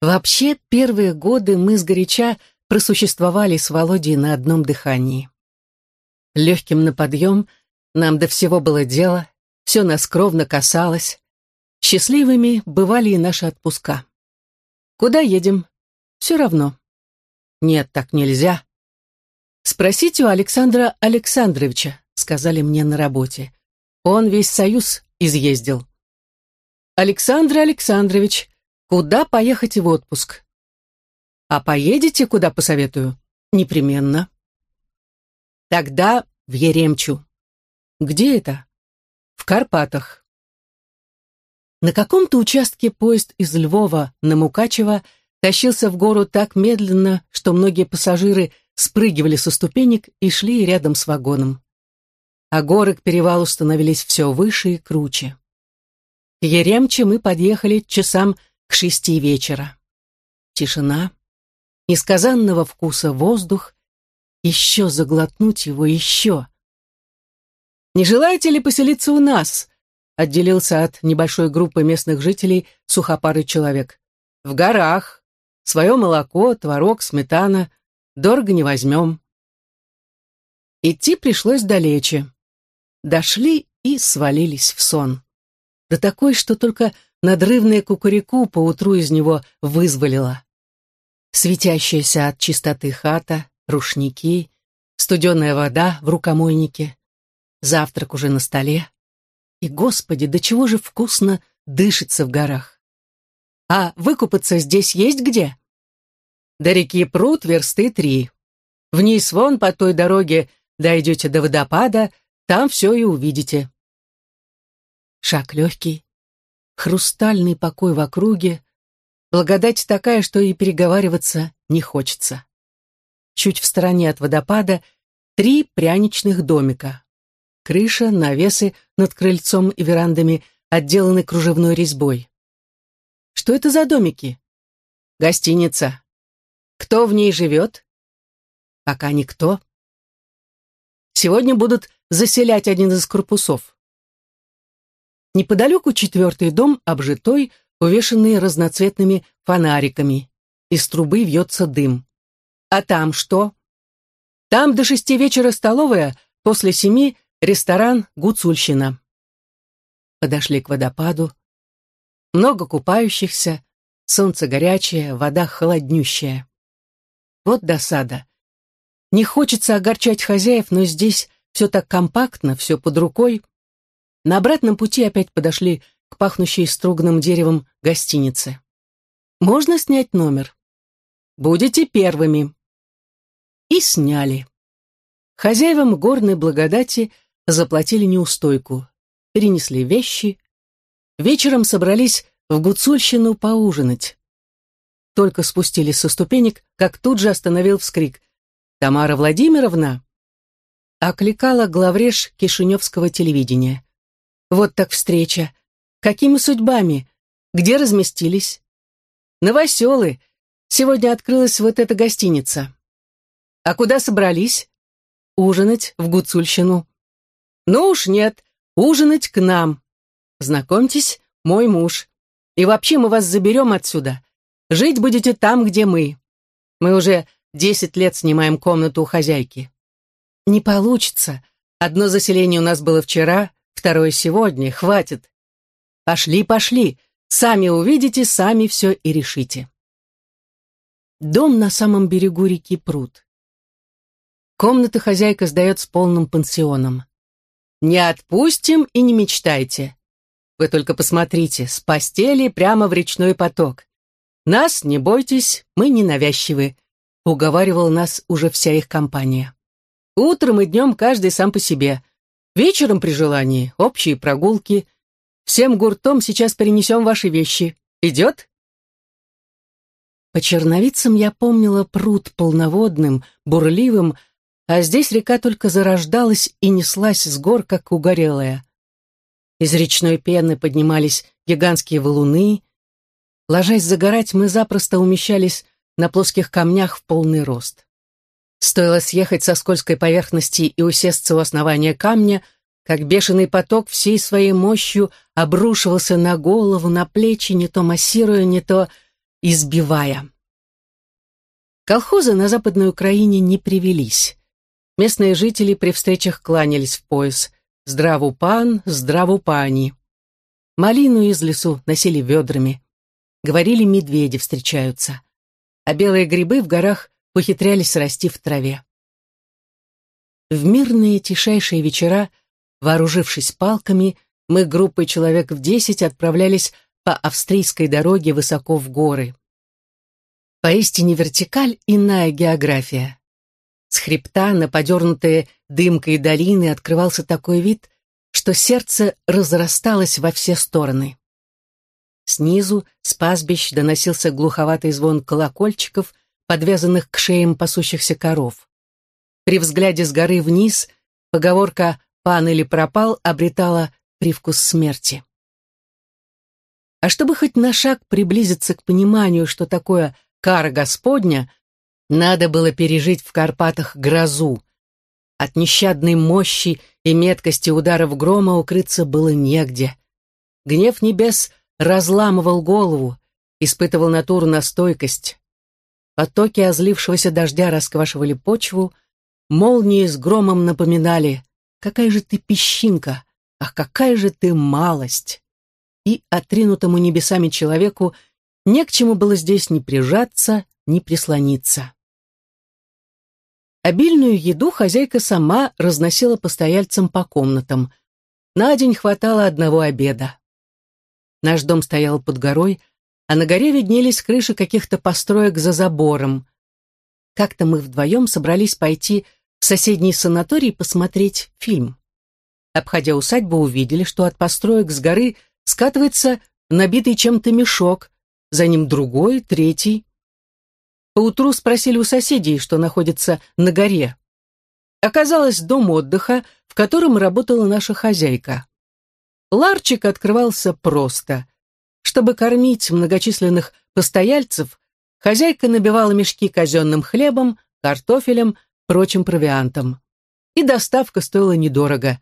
Вообще, первые годы мы сгоряча просуществовали с Володей на одном дыхании. Легким на подъем, нам до всего было дело, все нас кровно касалось. Счастливыми бывали и наши отпуска. Куда едем? Все равно. Нет, так нельзя. Спросите у Александра Александровича, сказали мне на работе. Он весь союз изъездил. Александр Александрович, куда поехать в отпуск? А поедете, куда посоветую? Непременно. Тогда в Еремчу. Где это? В Карпатах. На каком-то участке поезд из Львова на Мукачево тащился в гору так медленно, что многие пассажиры спрыгивали со ступенек и шли рядом с вагоном. А горы к перевалу становились все выше и круче. К Еремче мы подъехали часам к шести вечера. Тишина, несказанного вкуса воздух, еще заглотнуть его, еще. «Не желаете ли поселиться у нас?» отделился от небольшой группы местных жителей сухопарый человек. «В горах. Свое молоко, творог, сметана. Дорого не возьмем». Идти пришлось далече. Дошли и свалились в сон. Да такой, что только надрывное кукуреку поутру из него вызволило. Светящаяся от чистоты хата, рушники, студеная вода в рукомойнике, завтрак уже на столе. И, господи, до чего же вкусно дышится в горах. А выкупаться здесь есть где? До реки пруд версты три. Вниз вон по той дороге дойдете до водопада, там все и увидите. Шаг легкий, хрустальный покой в округе, благодать такая, что и переговариваться не хочется чуть в стороне от водопада, три пряничных домика. Крыша, навесы над крыльцом и верандами отделаны кружевной резьбой. Что это за домики? Гостиница. Кто в ней живет? Пока никто. Сегодня будут заселять один из корпусов. Неподалеку четвертый дом, обжитой, увешанный разноцветными фонариками. Из трубы вьется дым. А там что? Там до шести вечера столовая, после семи ресторан Гуцульщина. Подошли к водопаду. Много купающихся, солнце горячее, вода холоднющая. Вот досада. Не хочется огорчать хозяев, но здесь все так компактно, все под рукой. На обратном пути опять подошли к пахнущей струганным деревом гостинице. Можно снять номер? Будете первыми и сняли. Хозяевам горной благодати заплатили неустойку, перенесли вещи, вечером собрались в Гуцульщину поужинать. Только спустились со ступенек, как тут же остановил вскрик. «Тамара Владимировна!» Окликала главреж Кишиневского телевидения. «Вот так встреча! Какими судьбами? Где разместились?» «Новоселы! Сегодня открылась вот эта гостиница». «А куда собрались?» «Ужинать в Гуцульщину». «Ну уж нет, ужинать к нам. Знакомьтесь, мой муж. И вообще мы вас заберем отсюда. Жить будете там, где мы. Мы уже десять лет снимаем комнату у хозяйки». «Не получится. Одно заселение у нас было вчера, второе сегодня. Хватит. Пошли, пошли. Сами увидите, сами все и решите». Дом на самом берегу реки Пруд. Комнаты хозяйка сдает с полным пансионом. Не отпустим и не мечтайте. Вы только посмотрите, с постели прямо в речной поток. Нас, не бойтесь, мы не навязчивы. Уговаривал нас уже вся их компания. Утром и днем каждый сам по себе. Вечером при желании общие прогулки. Всем гуртом сейчас перенесем ваши вещи. Идет? По черновицам я помнила пруд полноводным, бурливым, а здесь река только зарождалась и неслась с гор, как угорелая. Из речной пены поднимались гигантские валуны. Ложась загорать, мы запросто умещались на плоских камнях в полный рост. Стоило съехать со скользкой поверхности и усесться у основания камня, как бешеный поток всей своей мощью обрушивался на голову, на плечи, не то массируя, не то избивая. Колхозы на Западной Украине не привелись. Местные жители при встречах кланялись в пояс «Здраву пан, здраву пани». Малину из лесу носили ведрами. Говорили, медведи встречаются. А белые грибы в горах ухитрялись расти в траве. В мирные тишайшие вечера, вооружившись палками, мы группой человек в десять отправлялись по австрийской дороге высоко в горы. Поистине вертикаль иная география. С хребта на подернутые дымкой долины открывался такой вид, что сердце разрасталось во все стороны. Снизу, с пастбищ, доносился глуховатый звон колокольчиков, подвязанных к шеям пасущихся коров. При взгляде с горы вниз поговорка «пан или пропал» обретала привкус смерти. А чтобы хоть на шаг приблизиться к пониманию, что такое кара Господня, надо было пережить в Карпатах грозу. От нещадной мощи и меткости ударов грома укрыться было негде. Гнев небес разламывал голову, испытывал натуру на стойкость. Потоки озлившегося дождя расквашивали почву, молнии с громом напоминали «Какая же ты песчинка! Ах, какая же ты малость!» и отринутому небесами человеку не к чему было здесь ни прижаться, ни прислониться. Обильную еду хозяйка сама разносила постояльцам по комнатам. На день хватало одного обеда. Наш дом стоял под горой, а на горе виднелись крыши каких-то построек за забором. Как-то мы вдвоем собрались пойти в соседний санаторий посмотреть фильм. Обходя усадьбу, увидели, что от построек с горы скатывается набитый чем-то мешок, за ним другой, третий. Поутру спросили у соседей, что находится на горе. Оказалось, дом отдыха, в котором работала наша хозяйка. Ларчик открывался просто. Чтобы кормить многочисленных постояльцев, хозяйка набивала мешки казенным хлебом, картофелем, прочим провиантом. И доставка стоила недорого.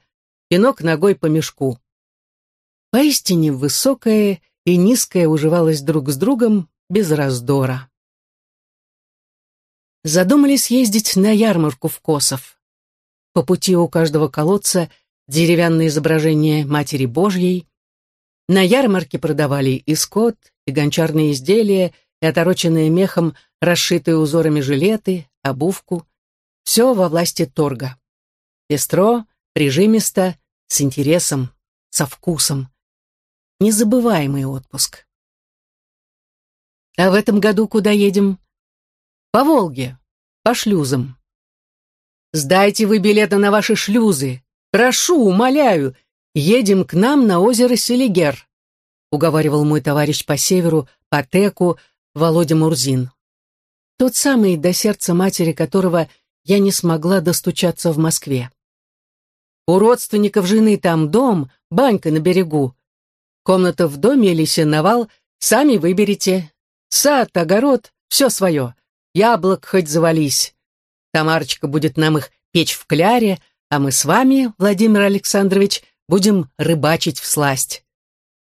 Пинок ногой по мешку. Поистине высокое и низкое уживалось друг с другом без раздора. Задумались ездить на ярмарку в Косов. По пути у каждого колодца деревянное изображение Матери Божьей. На ярмарке продавали и скот, и гончарные изделия, и отороченные мехом, расшитые узорами жилеты, обувку. Все во власти торга. Пестро, прижимисто, с интересом, со вкусом незабываемый отпуск. А в этом году куда едем? По Волге, по шлюзам. Сдайте вы билеты на ваши шлюзы. Прошу, умоляю, едем к нам на озеро Селигер, уговаривал мой товарищ по северу, по Теку, Володя Мурзин. Тот самый, до сердца матери которого я не смогла достучаться в Москве. У родственников жены там дом, банька на берегу. Комната в доме или сеновал, сами выберите. Сад, огород, все свое. Яблок хоть завались. Тамарочка будет нам их печь в кляре, а мы с вами, Владимир Александрович, будем рыбачить в сласть.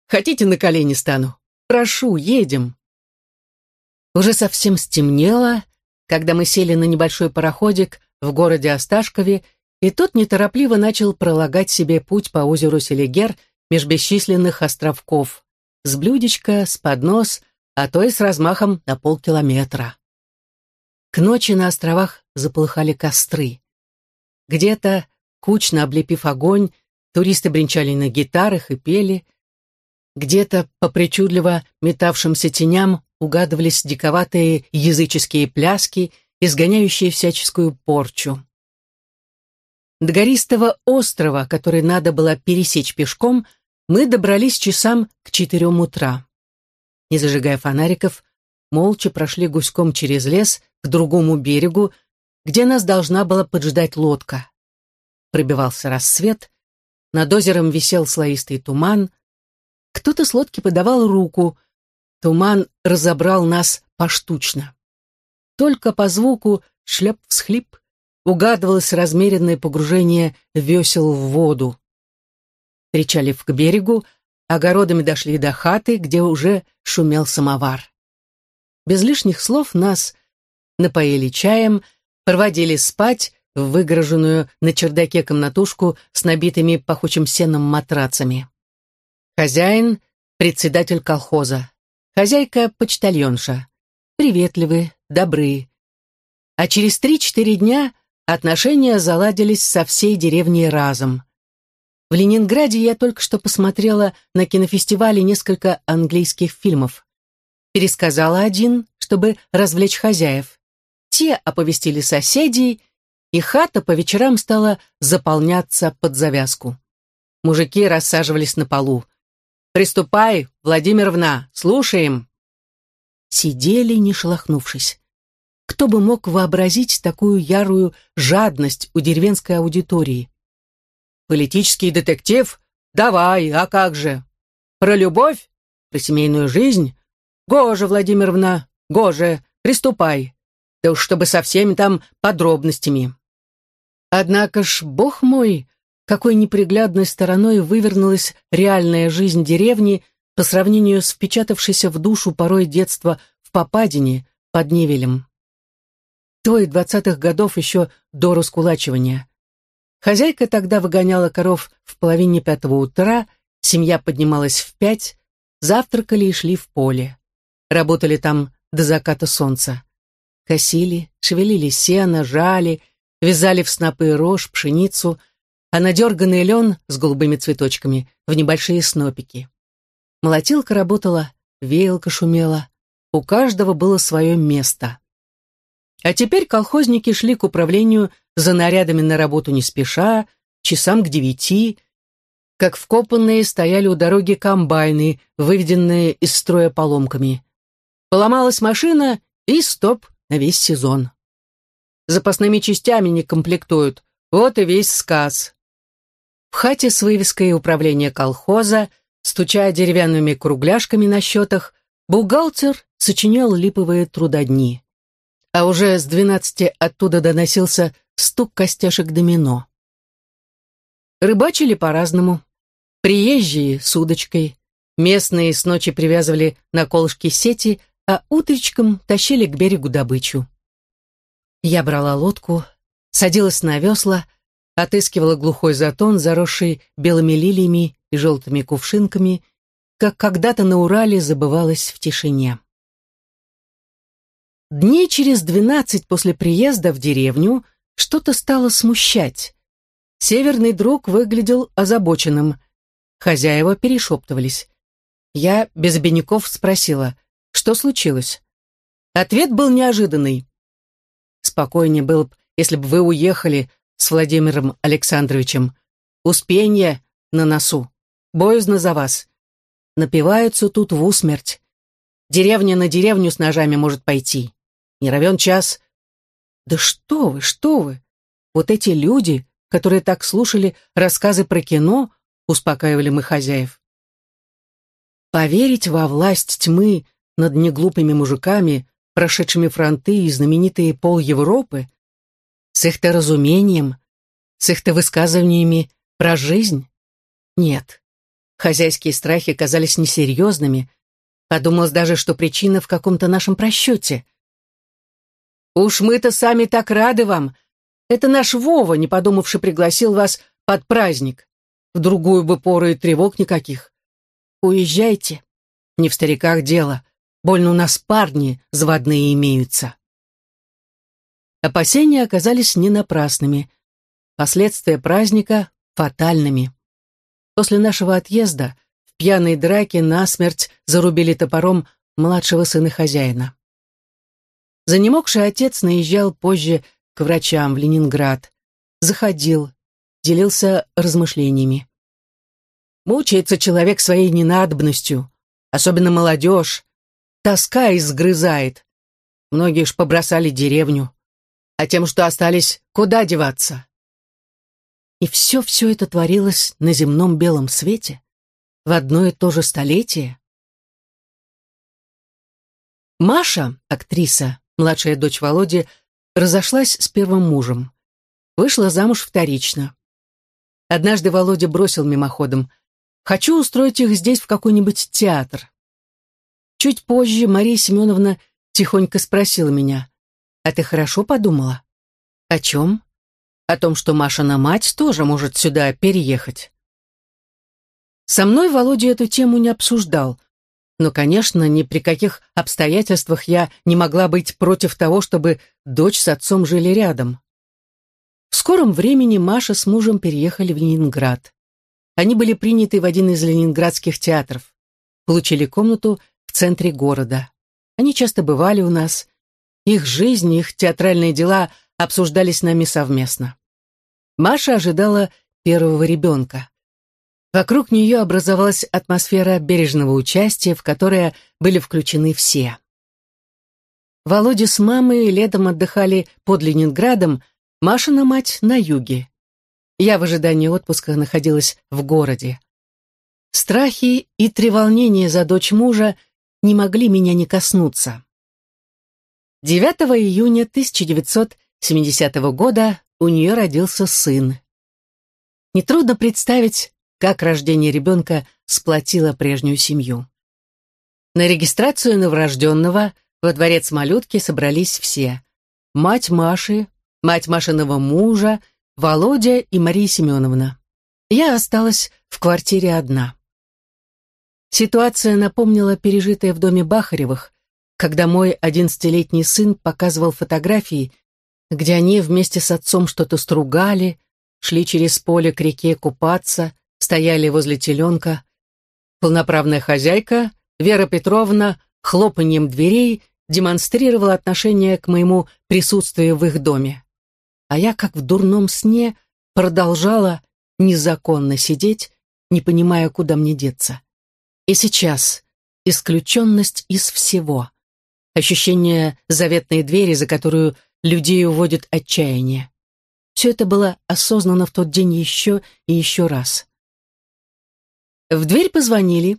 Хотите, на колени стану? Прошу, едем. Уже совсем стемнело, когда мы сели на небольшой пароходик в городе Осташкове, и тот неторопливо начал пролагать себе путь по озеру Селигер меж бесчисленных островков, с блюдечка, с поднос, а то и с размахом на полкилометра. К ночи на островах заполыхали костры. Где-то, кучно облепив огонь, туристы бренчали на гитарах и пели. Где-то, по причудливо метавшимся теням, угадывались диковатые языческие пляски, изгоняющие всяческую порчу. До гористого острова, который надо было пересечь пешком, мы добрались часам к четырем утра. Не зажигая фонариков, молча прошли гуськом через лес к другому берегу, где нас должна была поджидать лодка. Пробивался рассвет, над озером висел слоистый туман. Кто-то с лодки подавал руку. Туман разобрал нас поштучно. Только по звуку шлеп-всхлип угадывалось размеренное погружение весел в воду. Причалив к берегу, огородами дошли до хаты, где уже шумел самовар. без лишних слов нас напоили чаем, проводили спать в выгороженную на чердаке комнатушку с набитыми пахучим сеном матрацами. Хозяин — председатель колхоза, хозяйка — почтальонша. Приветливы, добры. А через три-четыре дня отношения заладились со всей деревней разом. В Ленинграде я только что посмотрела на кинофестивале несколько английских фильмов. Пересказала один, чтобы развлечь хозяев. Те оповестили соседей, и хата по вечерам стала заполняться под завязку. Мужики рассаживались на полу. «Приступай, Владимировна, слушаем!» Сидели, не шелохнувшись. Кто бы мог вообразить такую ярую жадность у деревенской аудитории? Политический детектив? Давай, а как же? Про любовь? Про семейную жизнь? Гоже, Владимировна, гоже, приступай. Да уж чтобы со всеми там подробностями. Однако ж, бог мой, какой неприглядной стороной вывернулась реальная жизнь деревни по сравнению с впечатавшейся в душу порой детства в Попадине под Невелем. Той двадцатых годов еще до раскулачивания. Хозяйка тогда выгоняла коров в половине пятого утра, семья поднималась в пять, завтракали и шли в поле. Работали там до заката солнца. Косили, шевелили сено, жали, вязали в снопы рожь, пшеницу, а надерганный лен с голубыми цветочками в небольшие снопики. Молотилка работала, веялка шумела. У каждого было свое место. А теперь колхозники шли к управлению за нарядами на работу не спеша, часам к девяти. Как вкопанные стояли у дороги комбайны, выведенные из строя поломками. Поломалась машина и стоп на весь сезон. Запасными частями не комплектуют, вот и весь сказ. В хате с вывеской управления колхоза, стуча деревянными кругляшками на счетах, бухгалтер сочинял липовые трудодни а уже с двенадцати оттуда доносился стук костяшек домино. Рыбачили по-разному. Приезжие с удочкой, местные с ночи привязывали на колышки сети, а утречком тащили к берегу добычу. Я брала лодку, садилась на весла, отыскивала глухой затон, заросший белыми лилиями и желтыми кувшинками, как когда-то на Урале забывалась в тишине. Дней через двенадцать после приезда в деревню что-то стало смущать. Северный друг выглядел озабоченным. Хозяева перешептывались. Я без обиняков спросила, что случилось. Ответ был неожиданный. Спокойнее было бы, если бы вы уехали с Владимиром Александровичем. Успенье на носу. Боязно за вас. Напиваются тут в усмерть. Деревня на деревню с ножами может пойти не равен час. Да что вы, что вы! Вот эти люди, которые так слушали рассказы про кино, успокаивали мы хозяев. Поверить во власть тьмы над неглупыми мужиками, прошедшими фронты и знаменитые пол Европы, с их-то разумением, с их-то высказываниями про жизнь? Нет. Хозяйские страхи казались несерьезными. Подумалось даже, что причина в каком-то нашем просчете — «Уж мы-то сами так рады вам. Это наш Вова, не подумавши, пригласил вас под праздник. В другую бы пору и тревог никаких. Уезжайте. Не в стариках дело. Больно у нас парни заводные имеются». Опасения оказались не напрасными. Последствия праздника фатальными. После нашего отъезда в пьяной драке насмерть зарубили топором младшего сына хозяина. Занемогший отец наезжал позже к врачам в Ленинград. Заходил, делился размышлениями. Мучается человек своей ненадобностью, особенно молодежь. Тоска изгрызает. Многие ж побросали деревню. А тем, что остались, куда деваться? И все-все это творилось на земном белом свете, в одно и то же столетие. Маша, актриса, младшая дочь Володи, разошлась с первым мужем. Вышла замуж вторично. Однажды Володя бросил мимоходом. «Хочу устроить их здесь в какой-нибудь театр». Чуть позже Мария Семеновна тихонько спросила меня, «А ты хорошо подумала?» «О чем?» «О том, что Машина мать тоже может сюда переехать». Со мной Володя эту тему не обсуждал, но, конечно, ни при каких обстоятельствах я не могла быть против того, чтобы дочь с отцом жили рядом. В скором времени Маша с мужем переехали в Ленинград. Они были приняты в один из ленинградских театров. Получили комнату центре города. Они часто бывали у нас. Их жизнь, их театральные дела обсуждались нами совместно. Маша ожидала первого ребенка. Вокруг нее образовалась атмосфера бережного участия, в которое были включены все. Володя с мамой летом отдыхали под Ленинградом, Машина мать на юге. Я в ожидании отпуска находилась в городе. Страхи и треволнения за дочь мужа не могли меня не коснуться. 9 июня 1970 года у нее родился сын. Нетрудно представить, как рождение ребенка сплотило прежнюю семью. На регистрацию новорожденного во дворец малютки собрались все. Мать Маши, мать Машиного мужа, Володя и Мария Семеновна. Я осталась в квартире одна. Ситуация напомнила пережитое в доме Бахаревых, когда мой одиннадцатилетний сын показывал фотографии, где они вместе с отцом что-то стругали, шли через поле к реке купаться, стояли возле теленка. Полноправная хозяйка, Вера Петровна, хлопаньем дверей демонстрировала отношение к моему присутствию в их доме. А я, как в дурном сне, продолжала незаконно сидеть, не понимая, куда мне деться. И сейчас исключенность из всего. Ощущение заветной двери, за которую людей уводит отчаяние. Все это было осознано в тот день еще и еще раз. В дверь позвонили.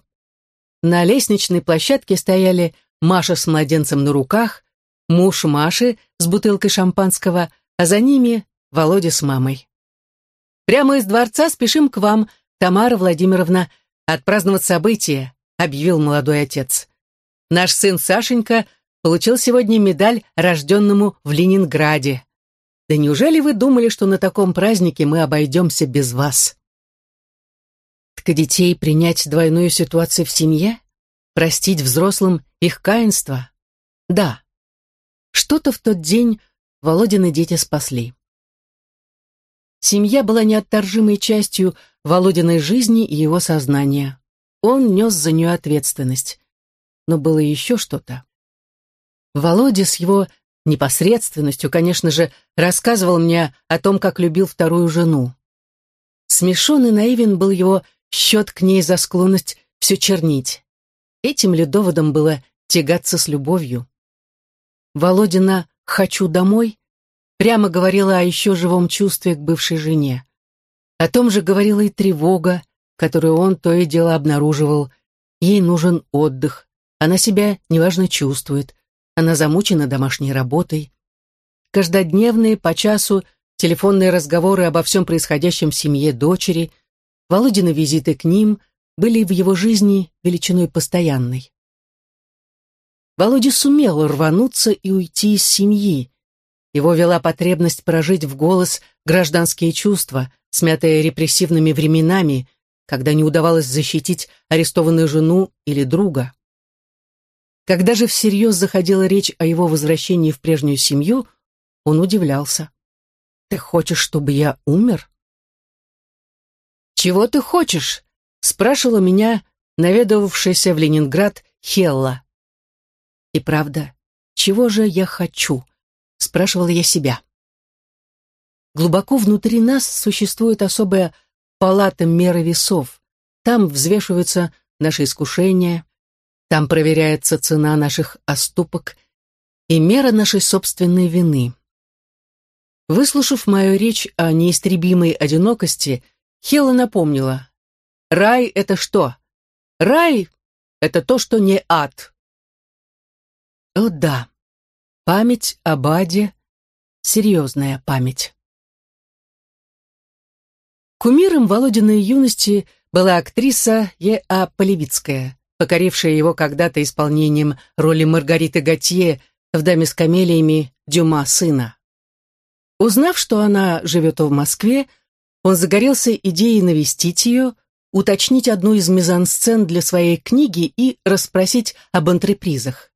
На лестничной площадке стояли Маша с младенцем на руках, муж Маши с бутылкой шампанского, а за ними Володя с мамой. «Прямо из дворца спешим к вам, Тамара Владимировна, отпраздновать событие», объявил молодой отец. «Наш сын Сашенька получил сегодня медаль рожденному в Ленинграде. Да неужели вы думали, что на таком празднике мы обойдемся без вас?» Так детей принять двойную ситуацию в семье? Простить взрослым их каинство? Да. Что-то в тот день Володины дети спасли. Семья была неотторжимой частью Володиной жизни и его сознания. Он нес за нее ответственность. Но было еще что-то. Володя с его непосредственностью, конечно же, рассказывал мне о том, как любил вторую жену. Смешон и наивен был его счет к ней за склонность все чернить. Этим ли доводом было тягаться с любовью? Володина «хочу домой» прямо говорила о еще живом чувстве к бывшей жене. О том же говорила и тревога, которую он то и дело обнаруживал. Ей нужен отдых, она себя неважно чувствует, она замучена домашней работой. Каждодневные, по часу, телефонные разговоры обо всем происходящем в семье дочери – Володины визиты к ним были в его жизни величиной постоянной. Володя сумел рвануться и уйти из семьи. Его вела потребность прожить в голос гражданские чувства, смятые репрессивными временами, когда не удавалось защитить арестованную жену или друга. Когда же всерьез заходила речь о его возвращении в прежнюю семью, он удивлялся. «Ты хочешь, чтобы я умер?» «Чего ты хочешь?» — спрашивала меня наведывавшаяся в Ленинград Хелла. И правда, чего же я хочу? Спрашивала я себя. Глубоко внутри нас существует особая палата меры весов. Там взвешиваются наши искушения, там проверяется цена наших оступок и мера нашей собственной вины. Выслушав мою речь о неистребимой одинокости, Хела напомнила. Рай — это что? Рай — это то, что не ад. О да, память об аде — серьезная память. Кумиром Володиной юности была актриса Е.А. Полевицкая, покорившая его когда-то исполнением роли Маргариты Готье в «Даме с камелиями» Дюма сына. Узнав, что она живет в Москве, он загорелся идеей навестить ее, уточнить одну из мизансцен для своей книги и расспросить об антрепризах.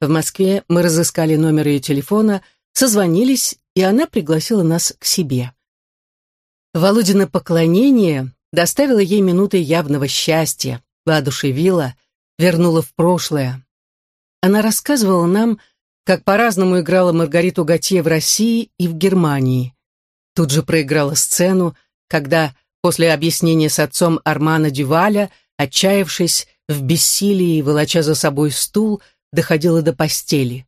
В Москве мы разыскали номер ее телефона, созвонились, и она пригласила нас к себе. Володина поклонение доставило ей минуты явного счастья, воодушевило, вернуло в прошлое. Она рассказывала нам, как по-разному играла Маргариту Готье в России и в Германии. Тут же проиграла сцену, когда, после объяснения с отцом Армана Дюваля, отчаявшись, в бессилии, волоча за собой стул, доходила до постели.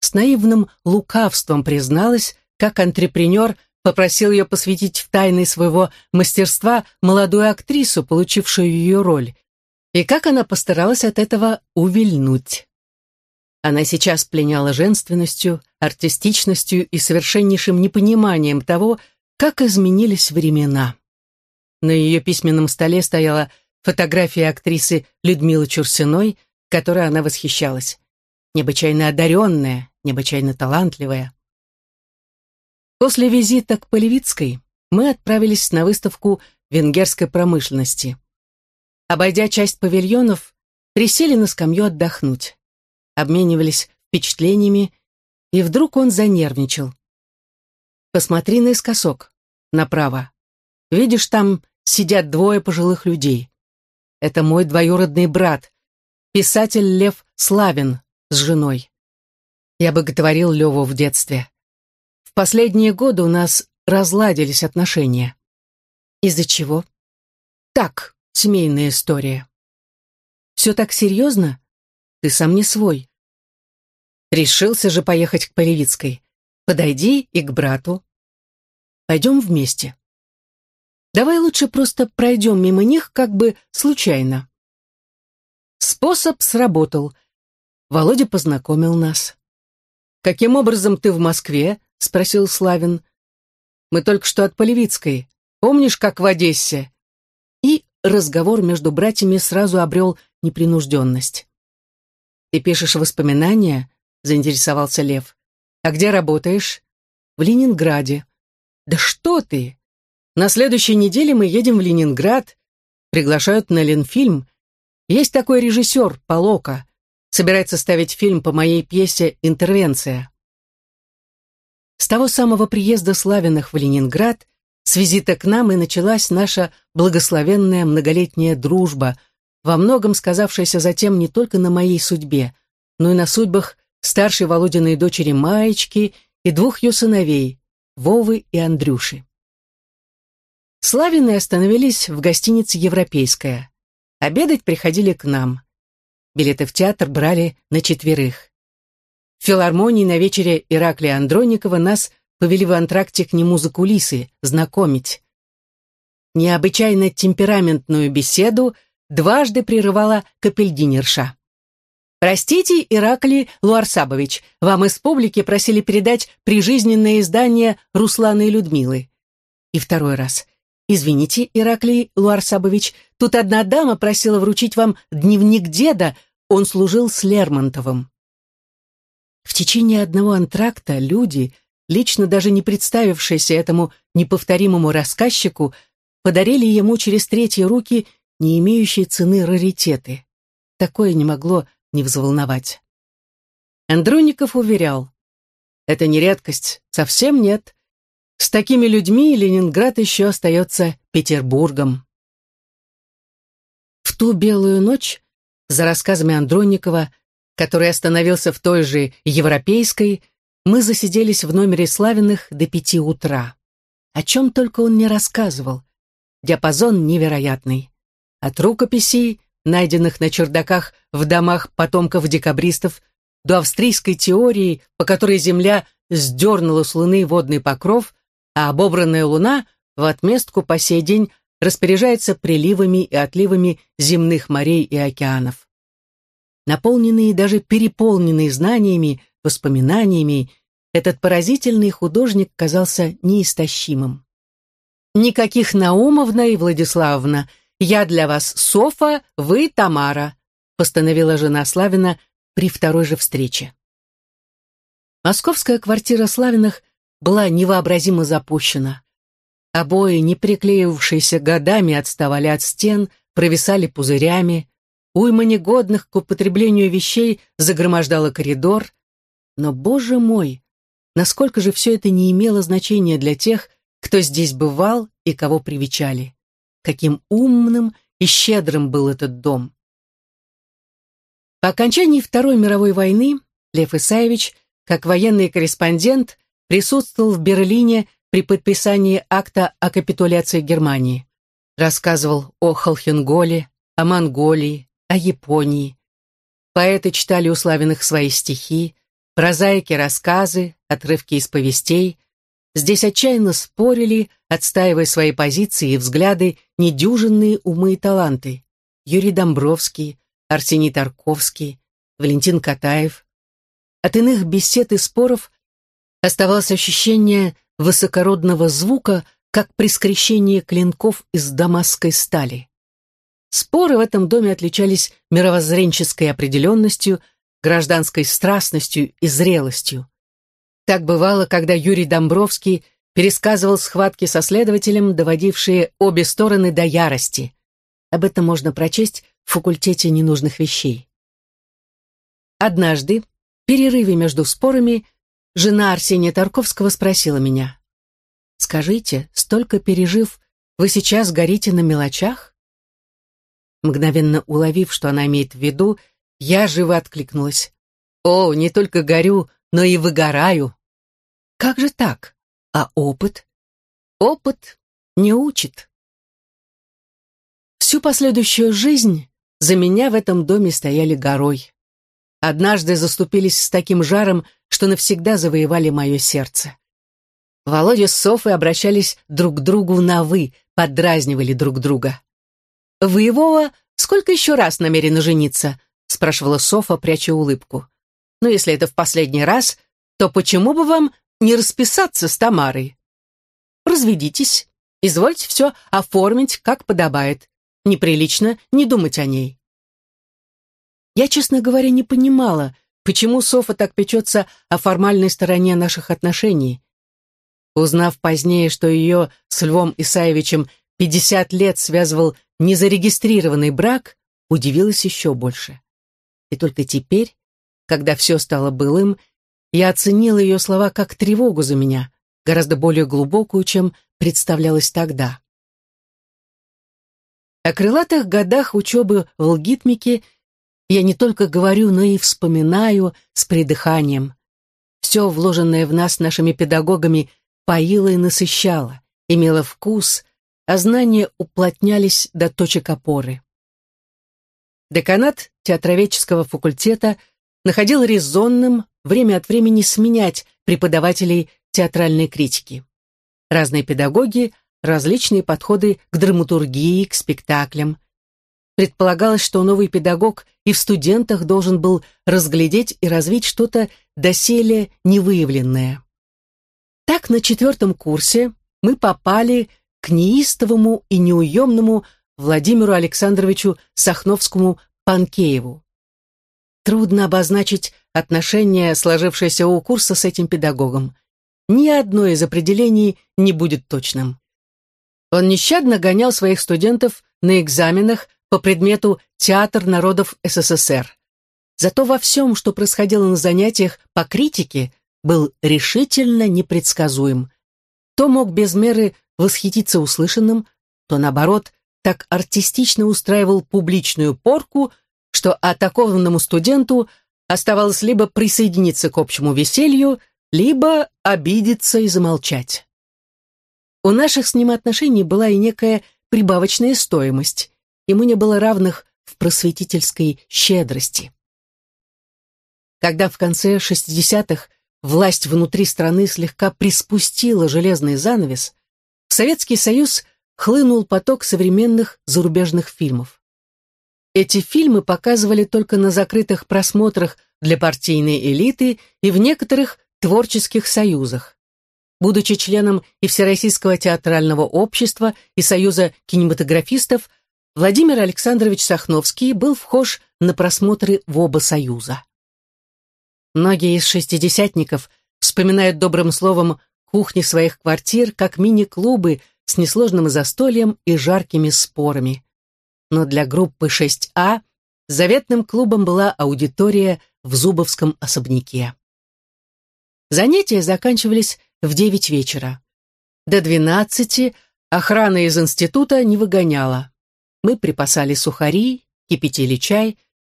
С наивным лукавством призналась, как антрепренер попросил ее посвятить в тайны своего мастерства молодую актрису, получившую ее роль, и как она постаралась от этого увильнуть. Она сейчас пленяла женственностью, артистичностью и совершеннейшим непониманием того, как изменились времена. На ее письменном столе стояла фотография актрисы Людмилы Чурсиной, которой она восхищалась. Необычайно одаренная, необычайно талантливая. После визита к Полевицкой мы отправились на выставку венгерской промышленности. Обойдя часть павильонов, присели на скамью отдохнуть обменивались впечатлениями, и вдруг он занервничал. «Посмотри наискосок, направо. Видишь, там сидят двое пожилых людей. Это мой двоюродный брат, писатель Лев Славин с женой. Я боготворил Леву в детстве. Последние годы у нас разладились отношения. Из-за чего? Так, семейная история. Все так серьезно? Ты сам не свой. Решился же поехать к Полевицкой. Подойди и к брату. Пойдем вместе. Давай лучше просто пройдем мимо них как бы случайно. Способ сработал. Володя познакомил нас. «Каким образом ты в Москве?» — спросил Славин. «Мы только что от Полевицкой. Помнишь, как в Одессе?» И разговор между братьями сразу обрел непринужденность. «Ты пишешь воспоминания?» — заинтересовался Лев. «А где работаешь?» «В Ленинграде». «Да что ты! На следующей неделе мы едем в Ленинград. Приглашают на Ленфильм. Есть такой режиссер, Полока. Собирается ставить фильм по моей пьесе «Интервенция». С того самого приезда Славиных в Ленинград с визита к нам и началась наша благословенная многолетняя дружба — во многом сказавшаяся затем не только на моей судьбе, но и на судьбах старшей Володиной дочери Маечки и двух ее сыновей, Вовы и Андрюши. Славины остановились в гостинице «Европейская». Обедать приходили к нам. Билеты в театр брали на четверых. Филармонии на вечере Ираклия Андроникова нас повели в антракте к нему за кулисы, знакомить. Необычайно темпераментную беседу – дважды прерывала капельдинерша. «Простите, Ираклий Луарсабович, вам из публики просили передать прижизненное издание Руслана и Людмилы». И второй раз. «Извините, Ираклий Луарсабович, тут одна дама просила вручить вам дневник деда, он служил с Лермонтовым». В течение одного антракта люди, лично даже не представившиеся этому неповторимому рассказчику, подарили ему через третьи руки не имеющие цены раритеты. Такое не могло не взволновать. Андроников уверял, это не редкость, совсем нет. С такими людьми Ленинград еще остается Петербургом. В ту белую ночь, за рассказами Андронникова, который остановился в той же европейской, мы засиделись в номере Славиных до пяти утра. О чем только он не рассказывал. Диапазон невероятный. От рукописей, найденных на чердаках в домах потомков декабристов, до австрийской теории, по которой Земля сдернула с Луны водный покров, а обобранная Луна в отместку по сей день распоряжается приливами и отливами земных морей и океанов. Наполненный и даже переполненный знаниями, воспоминаниями, этот поразительный художник казался неистощимым. Никаких Наумовна и Владиславовна – «Я для вас Софа, вы Тамара», постановила жена Славина при второй же встрече. Московская квартира Славиных была невообразимо запущена. Обои, не приклеивавшиеся годами, отставали от стен, провисали пузырями, уйма негодных к употреблению вещей загромождала коридор. Но, боже мой, насколько же все это не имело значения для тех, кто здесь бывал и кого привечали. Каким умным и щедрым был этот дом. По окончании Второй мировой войны Лев Исаевич, как военный корреспондент, присутствовал в Берлине при подписании акта о капитуляции Германии. Рассказывал о Холхенголе, о Монголии, о Японии. Поэты читали у Славиных свои стихи, прозаики рассказы, отрывки из повестей. Здесь отчаянно спорили, отстаивая свои позиции и взгляды, недюжинные умы и таланты. Юрий Домбровский, Арсений Тарковский, Валентин Катаев. От иных бесед и споров оставалось ощущение высокородного звука, как при скрещении клинков из дамасской стали. Споры в этом доме отличались мировоззренческой определенностью, гражданской страстностью и зрелостью. Так бывало, когда Юрий Домбровский пересказывал схватки со следователем, доводившие обе стороны до ярости. Об этом можно прочесть в факультете ненужных вещей. Однажды, в перерыве между спорами, жена Арсения Тарковского спросила меня, «Скажите, столько пережив, вы сейчас горите на мелочах?» Мгновенно уловив, что она имеет в виду, я живо откликнулась. «О, не только горю, но и выгораю». «Как же так? А опыт?» «Опыт не учит». Всю последующую жизнь за меня в этом доме стояли горой. Однажды заступились с таким жаром, что навсегда завоевали мое сердце. Володя с Софой обращались друг к другу на «вы», подразнивали друг друга. «Воевова сколько еще раз намерена жениться?» спрашивала Софа, пряча улыбку. «Ну, если это в последний раз, то почему бы вам не расписаться с Тамарой? Разведитесь, извольте все оформить, как подобает. Неприлично не думать о ней». Я, честно говоря, не понимала, почему Софа так печется о формальной стороне наших отношений. Узнав позднее, что ее с Львом Исаевичем 50 лет связывал незарегистрированный брак, удивилась еще больше. И только теперь, когда все стало былым, я оценила ее слова как тревогу за меня, гораздо более глубокую, чем представлялось тогда. О крылатых годах учебы в Лгитмике я не только говорю, но и вспоминаю с придыханием. Все, вложенное в нас нашими педагогами, поило и насыщало, имело вкус, а знания уплотнялись до точек опоры. Деканат театроведческого факультета находил резонным время от времени сменять преподавателей театральной критики. Разные педагоги, различные подходы к драматургии, к спектаклям. Предполагалось, что новый педагог и в студентах должен был разглядеть и развить что-то доселе невыявленное. Так на четвертом курсе мы попали к неистовому и неуемному Владимиру Александровичу Сахновскому Панкееву. Трудно обозначить отношение, сложившееся у курса с этим педагогом. Ни одно из определений не будет точным. Он нещадно гонял своих студентов на экзаменах по предмету «Театр народов СССР». Зато во всем, что происходило на занятиях по критике, был решительно непредсказуем. То мог без меры восхититься услышанным, то, наоборот, так артистично устраивал публичную порку, что атакованному студенту оставалось либо присоединиться к общему веселью, либо обидеться и замолчать. У наших с ним отношений была и некая прибавочная стоимость. Ему не было равных в просветительской щедрости. Когда в конце 60-х власть внутри страны слегка приспустила железный занавес, в Советский Союз хлынул поток современных зарубежных фильмов. Эти фильмы показывали только на закрытых просмотрах для партийной элиты и в некоторых творческих союзах. Будучи членом и Всероссийского театрального общества, и Союза кинематографистов, Владимир Александрович Сахновский был вхож на просмотры в оба союза. Многие из шестидесятников вспоминают добрым словом кухни своих квартир как мини-клубы с несложным застольем и жаркими спорами. Но для группы 6А заветным клубом была аудитория в Зубовском особняке. Занятия заканчивались в девять вечера. До двенадцати охрана из института не выгоняла. Мы припасали сухари, кипятили чай.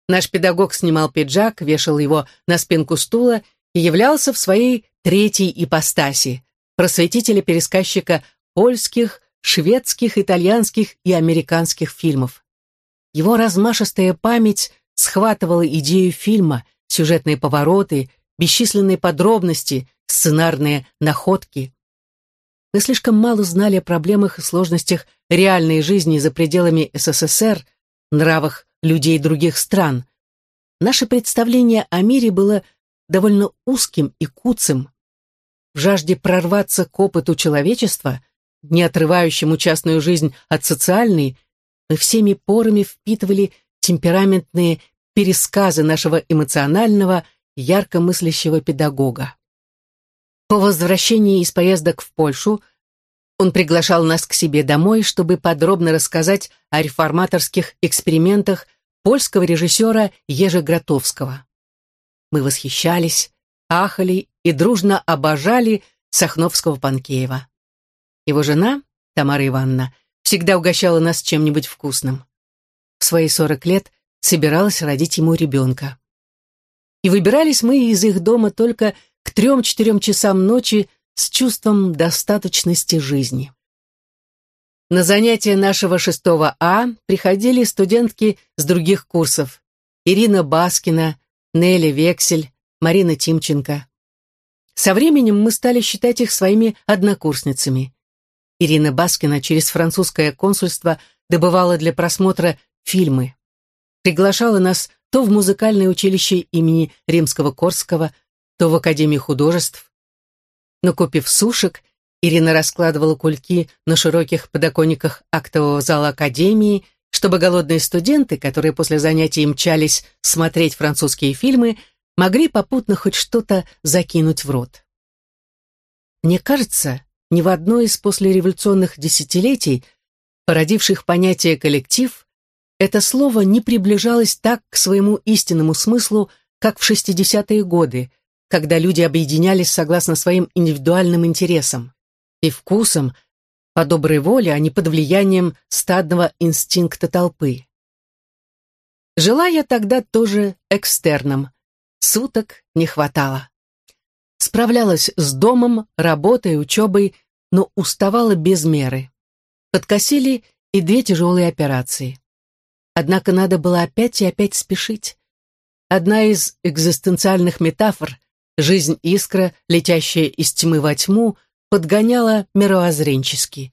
Наш педагог снимал пиджак, вешал его на спинку стула являлся в своей третьей ипостаси – просветителя-пересказчика польских, шведских, итальянских и американских фильмов. Его размашистая память схватывала идею фильма, сюжетные повороты – бесчисленные подробности, сценарные находки. Мы слишком мало знали о проблемах и сложностях реальной жизни за пределами СССР, нравах людей других стран. Наше представление о мире было довольно узким и куцым. В жажде прорваться к опыту человечества, не отрывающему частную жизнь от социальной, мы всеми порами впитывали темпераментные пересказы нашего эмоционального ярко мыслящего педагога. По возвращении из поездок в Польшу он приглашал нас к себе домой, чтобы подробно рассказать о реформаторских экспериментах польского режиссера Ежи Гротовского. Мы восхищались, ахали и дружно обожали Сахновского-Панкеева. Его жена, Тамара Ивановна, всегда угощала нас чем-нибудь вкусным. В свои сорок лет собиралась родить ему ребенка и выбирались мы из их дома только к трем-четырем часам ночи с чувством достаточности жизни. На занятия нашего шестого А приходили студентки с других курсов. Ирина Баскина, Нелли Вексель, Марина Тимченко. Со временем мы стали считать их своими однокурсницами. Ирина Баскина через французское консульство добывала для просмотра фильмы. Приглашала нас то в музыкальное училище имени Римского-Корского, то в Академию художеств. Накупив сушек, Ирина раскладывала кульки на широких подоконниках актового зала Академии, чтобы голодные студенты, которые после занятий мчались смотреть французские фильмы, могли попутно хоть что-то закинуть в рот. Мне кажется, ни в одно из послереволюционных десятилетий, породивших понятие «коллектив», это слово не приближалось так к своему истинному смыслу, как в 60-е годы, когда люди объединялись согласно своим индивидуальным интересам и вкусам, по доброй воле, а не под влиянием стадного инстинкта толпы. Жила я тогда тоже экстерном. Суток не хватало. Справлялась с домом, работой, учебой, но уставала без меры. Подкосили и две тяжелые операции. Однако надо было опять и опять спешить. Одна из экзистенциальных метафор «жизнь искра, летящая из тьмы во тьму», подгоняла мировоззренчески.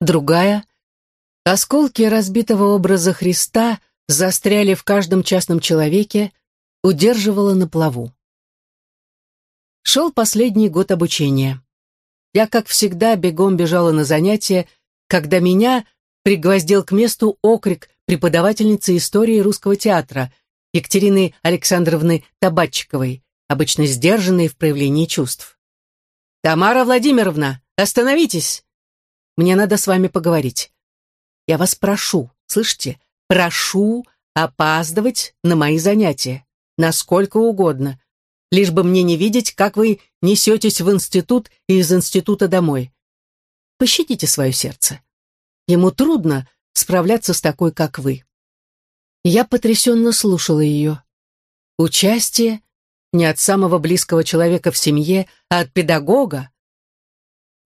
Другая «осколки разбитого образа Христа застряли в каждом частном человеке», удерживала на плаву. Шел последний год обучения. Я, как всегда, бегом бежала на занятия, когда меня пригвоздил к месту окрик преподавательницы истории русского театра Екатерины Александровны Табачиковой, обычно сдержанной в проявлении чувств. «Тамара Владимировна, остановитесь! Мне надо с вами поговорить. Я вас прошу, слышите, прошу опаздывать на мои занятия, насколько угодно, лишь бы мне не видеть, как вы несетесь в институт и из института домой. Пощадите свое сердце. Ему трудно, справляться с такой, как вы. Я потрясенно слушала ее. Участие не от самого близкого человека в семье, а от педагога.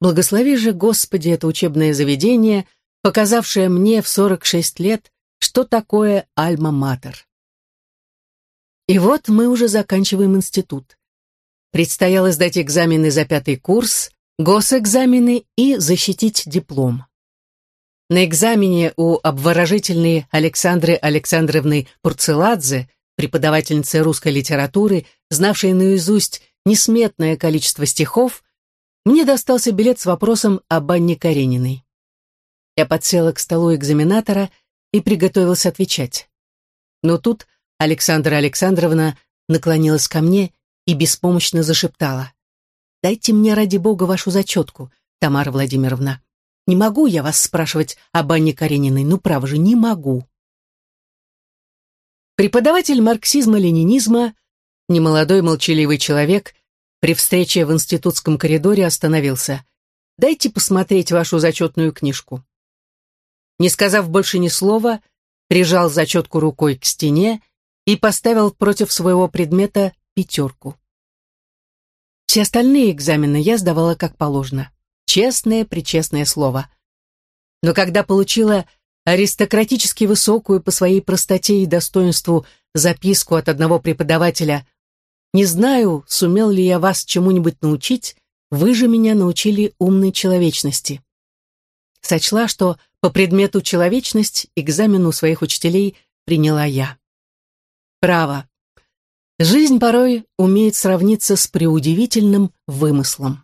Благослови же, Господи, это учебное заведение, показавшее мне в 46 лет, что такое альма-матер. И вот мы уже заканчиваем институт. Предстояло сдать экзамены за пятый курс, госэкзамены и защитить диплом. На экзамене у обворожительной Александры Александровны Пурцеладзе, преподавательницы русской литературы, знавшей наизусть несметное количество стихов, мне достался билет с вопросом об Анне Карениной. Я подсела к столу экзаменатора и приготовилась отвечать. Но тут Александра Александровна наклонилась ко мне и беспомощно зашептала. «Дайте мне ради бога вашу зачетку, Тамара Владимировна. Не могу я вас спрашивать об Анне Карениной, ну право же, не могу». Преподаватель марксизма-ленинизма, немолодой молчаливый человек, при встрече в институтском коридоре остановился. «Дайте посмотреть вашу зачетную книжку». Не сказав больше ни слова, прижал зачетку рукой к стене и поставил против своего предмета пятерку. Все остальные экзамены я сдавала как положено. Честное, причестное слово. Но когда получила аристократически высокую по своей простоте и достоинству записку от одного преподавателя «Не знаю, сумел ли я вас чему-нибудь научить, вы же меня научили умной человечности». Сочла, что по предмету «Человечность» экзамен у своих учителей приняла я. Право. Жизнь порой умеет сравниться с преудивительным вымыслом.